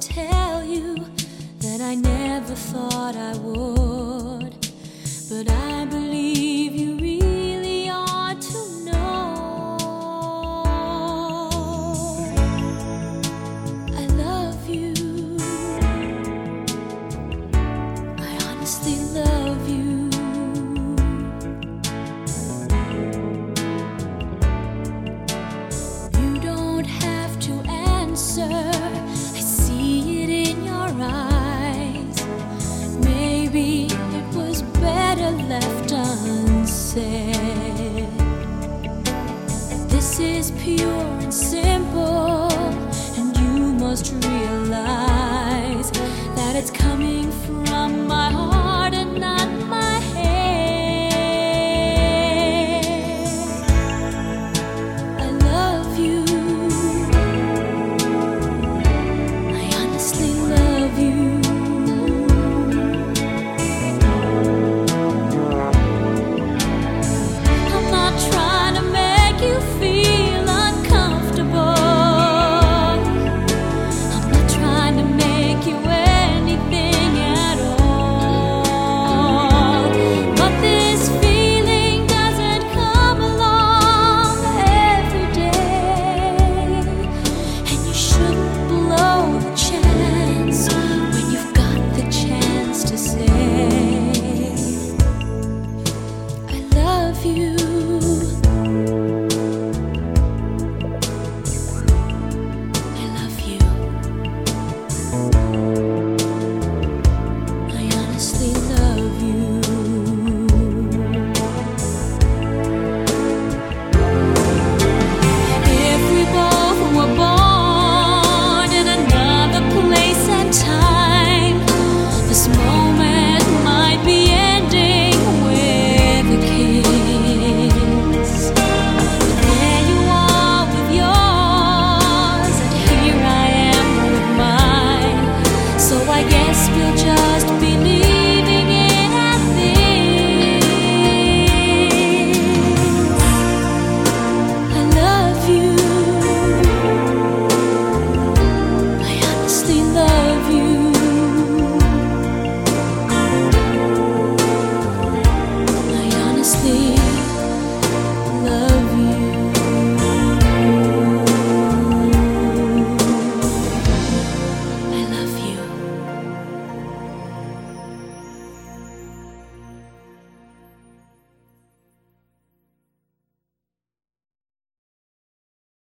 tell you that I never thought I would. But I believe you really ought to know. I love you. I honestly love you. You don't have to answer This is pure and simple, and you must realize.